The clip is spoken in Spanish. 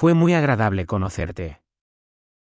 Fue muy agradable conocerte.